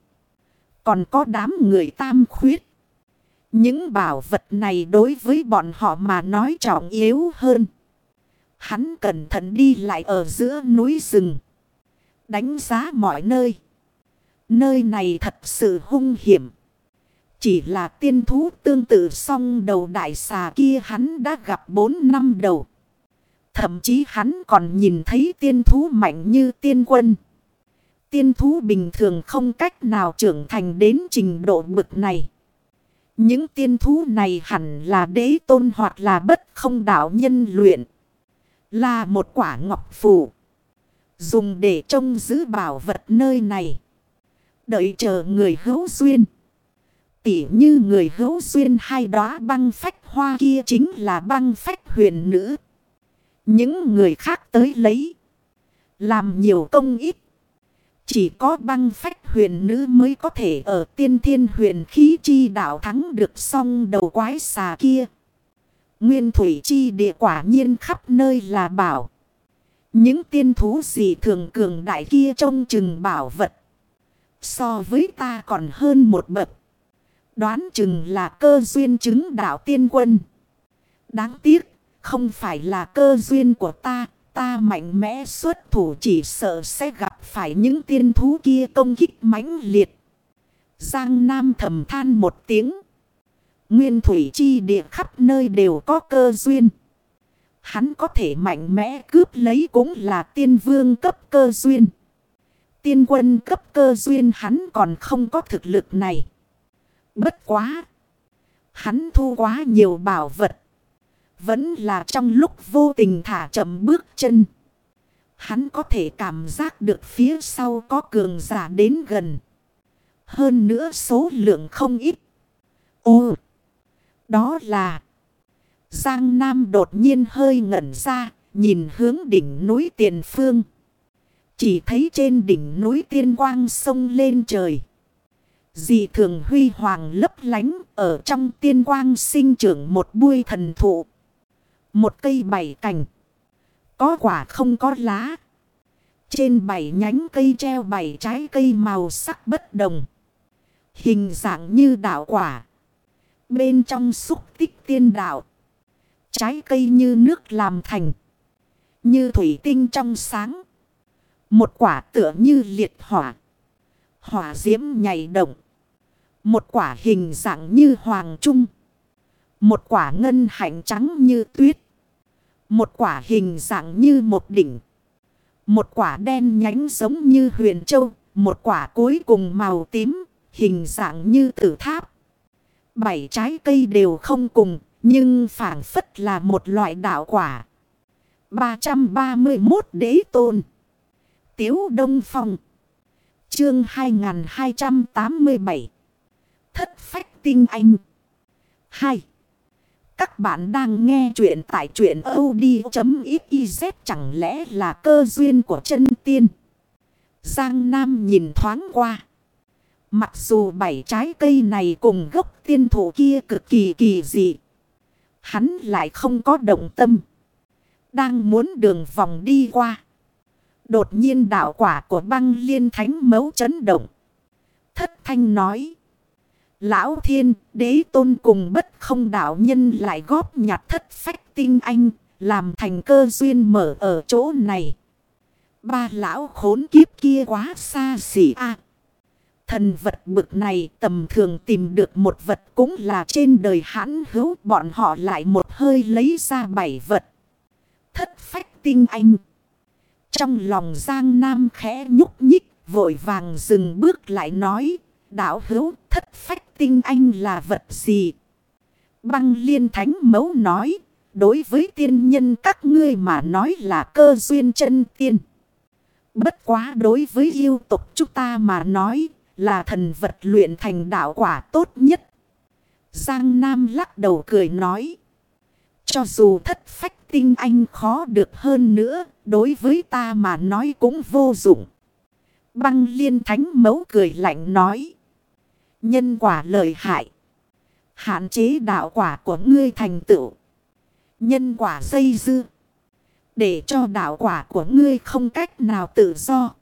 Còn có đám người tam khuyết. Những bảo vật này đối với bọn họ mà nói trọng yếu hơn. Hắn cẩn thận đi lại ở giữa núi rừng. Đánh giá mọi nơi. Nơi này thật sự hung hiểm. Chỉ là tiên thú tương tự song đầu đại xà kia hắn đã gặp 4 năm đầu. Thậm chí hắn còn nhìn thấy tiên thú mạnh như tiên quân. Tiên thú bình thường không cách nào trưởng thành đến trình độ bực này. Những tiên thú này hẳn là đế tôn hoặc là bất không đạo nhân luyện. Là một quả ngọc phù. Dùng để trông giữ bảo vật nơi này. Đợi chờ người hữu duyên. Tỉ như người hữu duyên hai đóa băng phách hoa kia chính là băng phách huyền nữ. Những người khác tới lấy. Làm nhiều công ít. Chỉ có băng phách huyền nữ mới có thể ở tiên thiên huyền khí chi đạo thắng được song đầu quái xà kia. Nguyên thủy chi địa quả nhiên khắp nơi là bảo. Những tiên thú gì thường cường đại kia trông chừng bảo vật. So với ta còn hơn một bậc. Đoán chừng là cơ duyên chứng đạo tiên quân. Đáng tiếc, không phải là cơ duyên của ta. Ta mạnh mẽ xuất thủ chỉ sợ sẽ gặp phải những tiên thú kia công kích mãnh liệt. Giang Nam thầm than một tiếng. Nguyên thủy chi địa khắp nơi đều có cơ duyên. Hắn có thể mạnh mẽ cướp lấy cũng là tiên vương cấp cơ duyên. Tiên quân cấp cơ duyên hắn còn không có thực lực này. Bất quá. Hắn thu quá nhiều bảo vật. Vẫn là trong lúc vô tình thả chậm bước chân. Hắn có thể cảm giác được phía sau có cường giả đến gần. Hơn nữa số lượng không ít. Ồ! Đó là... Giang Nam đột nhiên hơi ngẩn ra, nhìn hướng đỉnh núi tiền phương. Chỉ thấy trên đỉnh núi tiên quang sông lên trời. Dị thường huy hoàng lấp lánh ở trong tiên quang sinh trưởng một bui thần thụ. Một cây bảy cành. Có quả không có lá. Trên bảy nhánh cây treo bảy trái cây màu sắc bất đồng. Hình dạng như đạo quả. Bên trong xúc tích tiên đạo. Trái cây như nước làm thành. Như thủy tinh trong sáng. Một quả tựa như liệt hỏa. Hỏa diễm nhảy động. Một quả hình dạng như hoàng trung. Một quả ngân hạnh trắng như tuyết. Một quả hình dạng như một đỉnh. Một quả đen nhánh giống như huyền châu. Một quả cuối cùng màu tím, hình dạng như tử tháp. Bảy trái cây đều không cùng, nhưng phản phất là một loại đạo quả. 331 đế tôn. Tiếu Đông Phong. Chương 2287. Thất phách tinh anh. 2. Các bạn đang nghe chuyện tại chuyện od.xyz chẳng lẽ là cơ duyên của chân tiên. Giang Nam nhìn thoáng qua. Mặc dù bảy trái cây này cùng gốc tiên thủ kia cực kỳ kỳ dị. Hắn lại không có động tâm. Đang muốn đường vòng đi qua. Đột nhiên đạo quả của băng liên thánh mấu chấn động. Thất thanh nói. Lão thiên, đế tôn cùng bất không đạo nhân lại góp nhặt thất phách tinh anh. Làm thành cơ duyên mở ở chỗ này. Ba lão khốn kiếp kia quá xa xỉ a Thần vật bực này tầm thường tìm được một vật cũng là trên đời hãn hữu, bọn họ lại một hơi lấy ra bảy vật. Thất phách tinh anh. Trong lòng Giang Nam khẽ nhúc nhích, vội vàng dừng bước lại nói. Đạo hữu thất phách tinh anh là vật gì? Băng liên thánh mấu nói. Đối với tiên nhân các ngươi mà nói là cơ duyên chân tiên. Bất quá đối với yêu tục chúng ta mà nói là thần vật luyện thành đạo quả tốt nhất. Giang Nam lắc đầu cười nói. Cho dù thất phách tinh anh khó được hơn nữa, đối với ta mà nói cũng vô dụng. Băng liên thánh mấu cười lạnh nói. Nhân quả lợi hại. Hạn chế đạo quả của ngươi thành tựu. Nhân quả dây dưa. Để cho đạo quả của ngươi không cách nào tự do.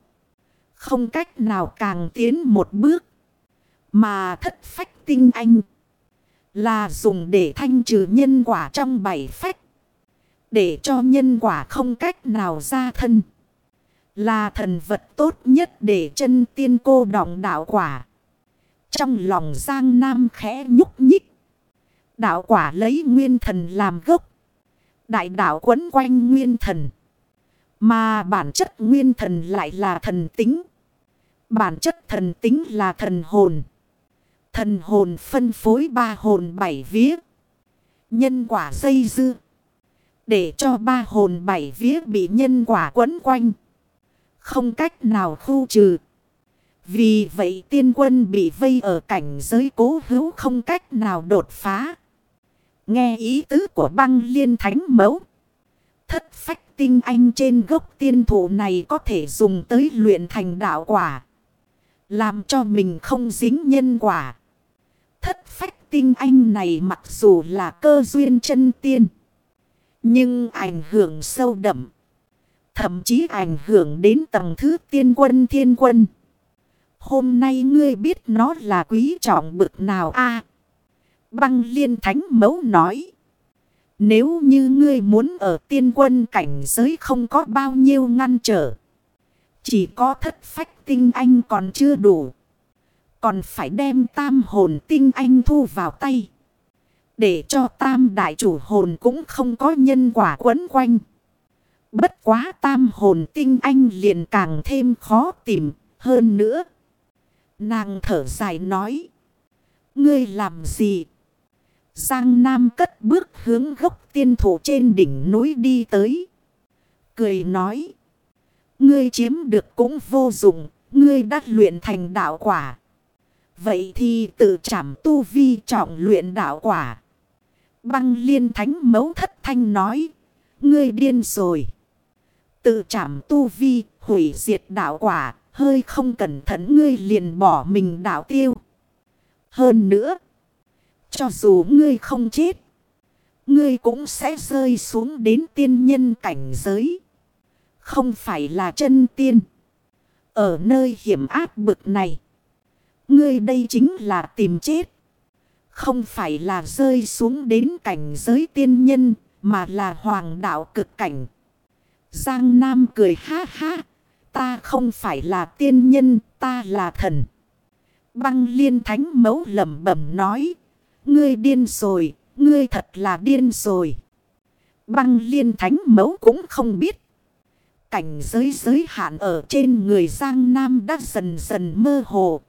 Không cách nào càng tiến một bước. Mà thất phách tinh anh. Là dùng để thanh trừ nhân quả trong bảy phách. Để cho nhân quả không cách nào ra thân. Là thần vật tốt nhất để chân tiên cô đọng đạo quả. Trong lòng Giang Nam khẽ nhúc nhích. Đạo quả lấy nguyên thần làm gốc. Đại đạo quấn quanh nguyên thần. Mà bản chất nguyên thần lại là thần tính. Bản chất thần tính là thần hồn. Thần hồn phân phối ba hồn bảy vía. Nhân quả dây dưa. Để cho ba hồn bảy vía bị nhân quả quấn quanh. Không cách nào khu trừ. Vì vậy tiên quân bị vây ở cảnh giới cố hữu không cách nào đột phá. Nghe ý tứ của băng liên thánh mẫu. Thất phách tinh anh trên gốc tiên thủ này có thể dùng tới luyện thành đạo quả. Làm cho mình không dính nhân quả. Thất phách tinh anh này mặc dù là cơ duyên chân tiên. Nhưng ảnh hưởng sâu đậm. Thậm chí ảnh hưởng đến tầng thứ tiên quân thiên quân. Hôm nay ngươi biết nó là quý trọng bực nào a Băng liên thánh mẫu nói. Nếu như ngươi muốn ở tiên quân cảnh giới không có bao nhiêu ngăn trở. Chỉ có thất phách tinh anh còn chưa đủ. Còn phải đem tam hồn tinh anh thu vào tay. Để cho tam đại chủ hồn cũng không có nhân quả quấn quanh. Bất quá tam hồn tinh anh liền càng thêm khó tìm hơn nữa. Nàng thở dài nói. Ngươi làm gì? Giang Nam cất bước hướng gốc tiên thủ trên đỉnh núi đi tới. Cười nói. Ngươi chiếm được cũng vô dụng. Ngươi đã luyện thành đạo quả. Vậy thì tự trảm tu vi trọng luyện đạo quả. Băng liên thánh mấu thất thanh nói. Ngươi điên rồi. Tự trảm tu vi, hủy diệt đạo quả. Hơi không cẩn thận ngươi liền bỏ mình đảo tiêu. Hơn nữa. Cho dù ngươi không chết. Ngươi cũng sẽ rơi xuống đến tiên nhân cảnh giới. Không phải là chân tiên. Ở nơi hiểm áp bực này. Ngươi đây chính là tìm chết. Không phải là rơi xuống đến cảnh giới tiên nhân. Mà là hoàng đạo cực cảnh. Giang Nam cười ha ha. Ta không phải là tiên nhân. Ta là thần. Băng liên thánh mấu lẩm bẩm nói. Ngươi điên rồi. Ngươi thật là điên rồi. Băng liên thánh mấu cũng không biết cảnh giới giới hạn ở trên người Giang Nam đã dần dần mơ hồ.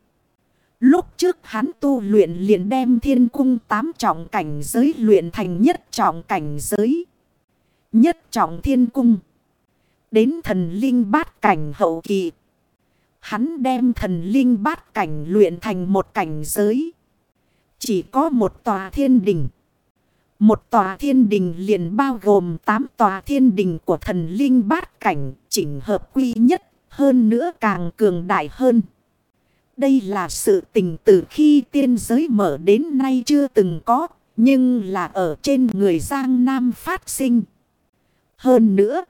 Lúc trước hắn tu luyện liền đem thiên cung tám trọng cảnh giới luyện thành nhất trọng cảnh giới. Nhất trọng thiên cung. Đến thần linh bát cảnh hậu kỳ. Hắn đem thần linh bát cảnh luyện thành một cảnh giới. Chỉ có một tòa thiên đình, Một tòa thiên đình liền bao gồm 8 tòa thiên đình của thần linh bát cảnh, chỉnh hợp quy nhất, hơn nữa càng cường đại hơn. Đây là sự tình từ khi tiên giới mở đến nay chưa từng có, nhưng là ở trên người Giang Nam phát sinh. Hơn nữa,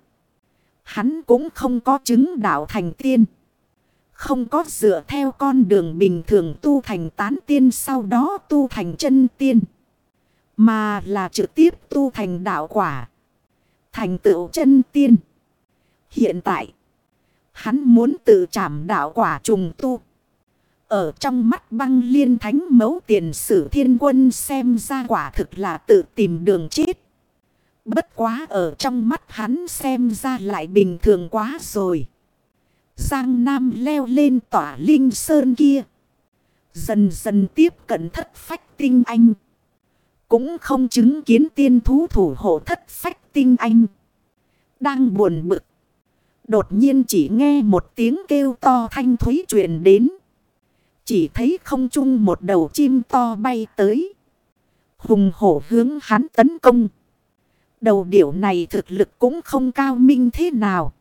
hắn cũng không có chứng đạo thành tiên. Không có dựa theo con đường bình thường tu thành tán tiên sau đó tu thành chân tiên. Mà là trực tiếp tu thành đạo quả. Thành tựu chân tiên. Hiện tại. Hắn muốn tự trảm đạo quả trùng tu. Ở trong mắt băng liên thánh mấu tiền sử thiên quân xem ra quả thực là tự tìm đường chết. Bất quá ở trong mắt hắn xem ra lại bình thường quá rồi. Giang Nam leo lên tỏa linh sơn kia. Dần dần tiếp cận thất phách tinh anh. Cũng không chứng kiến tiên thú thủ hộ thất phách tinh anh. Đang buồn bực. Đột nhiên chỉ nghe một tiếng kêu to thanh thúy truyền đến. Chỉ thấy không trung một đầu chim to bay tới. Hùng hổ hướng hắn tấn công. Đầu điểu này thực lực cũng không cao minh thế nào.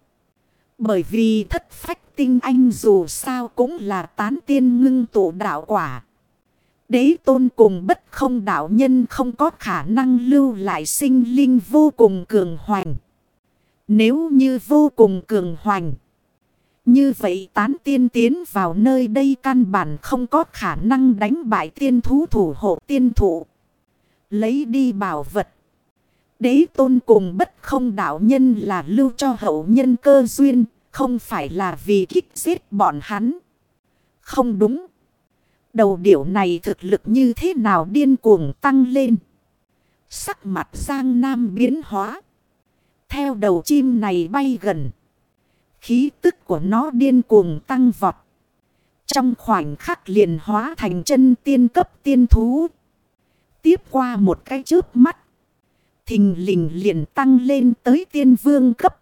Bởi vì thất phách tinh anh dù sao cũng là tán tiên ngưng tụ đạo quả. Đế tôn cùng bất không đạo nhân không có khả năng lưu lại sinh linh vô cùng cường hoành. Nếu như vô cùng cường hoành. Như vậy tán tiên tiến vào nơi đây căn bản không có khả năng đánh bại tiên thú thủ hộ tiên thụ. Lấy đi bảo vật. Đế tôn cùng bất không đạo nhân là lưu cho hậu nhân cơ duyên, không phải là vì kích giết bọn hắn. Không đúng. Đầu điểu này thực lực như thế nào điên cuồng tăng lên. Sắc mặt Giang Nam biến hóa. Theo đầu chim này bay gần. Khí tức của nó điên cuồng tăng vọt. Trong khoảnh khắc liền hóa thành chân tiên cấp tiên thú. Tiếp qua một cái chớp mắt. Thình lình liền tăng lên tới tiên vương cấp.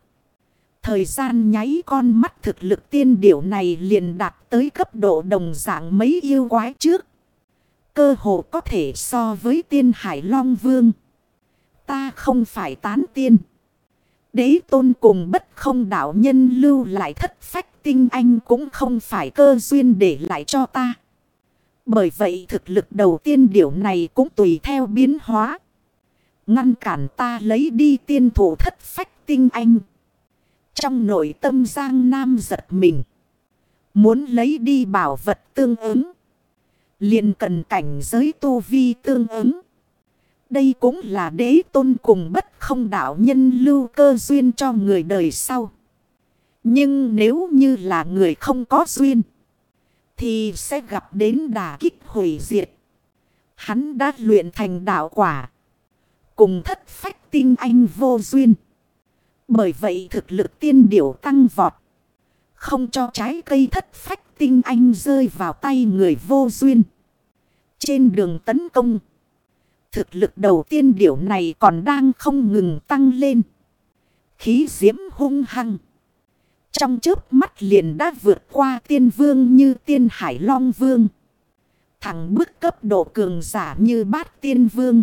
Thời gian nháy con mắt thực lực tiên điểu này liền đạt tới cấp độ đồng dạng mấy yêu quái trước. Cơ hồ có thể so với tiên hải long vương. Ta không phải tán tiên. Đế tôn cùng bất không đạo nhân lưu lại thất phách tinh anh cũng không phải cơ duyên để lại cho ta. Bởi vậy thực lực đầu tiên điều này cũng tùy theo biến hóa. Ngăn cản ta lấy đi tiên thủ thất phách tinh anh. Trong nội tâm Giang Nam giật mình. Muốn lấy đi bảo vật tương ứng. liền cần cảnh giới tu vi tương ứng. Đây cũng là đế tôn cùng bất không đạo nhân lưu cơ duyên cho người đời sau. Nhưng nếu như là người không có duyên. Thì sẽ gặp đến đà kích hủy diệt. Hắn đã luyện thành đạo quả. Cùng thất phách tinh anh vô duyên. Bởi vậy thực lực tiên điểu tăng vọt. Không cho trái cây thất phách tinh anh rơi vào tay người vô duyên. Trên đường tấn công. Thực lực đầu tiên điểu này còn đang không ngừng tăng lên. Khí diễm hung hăng. Trong chớp mắt liền đã vượt qua tiên vương như tiên hải long vương. Thẳng bức cấp độ cường giả như bát tiên vương.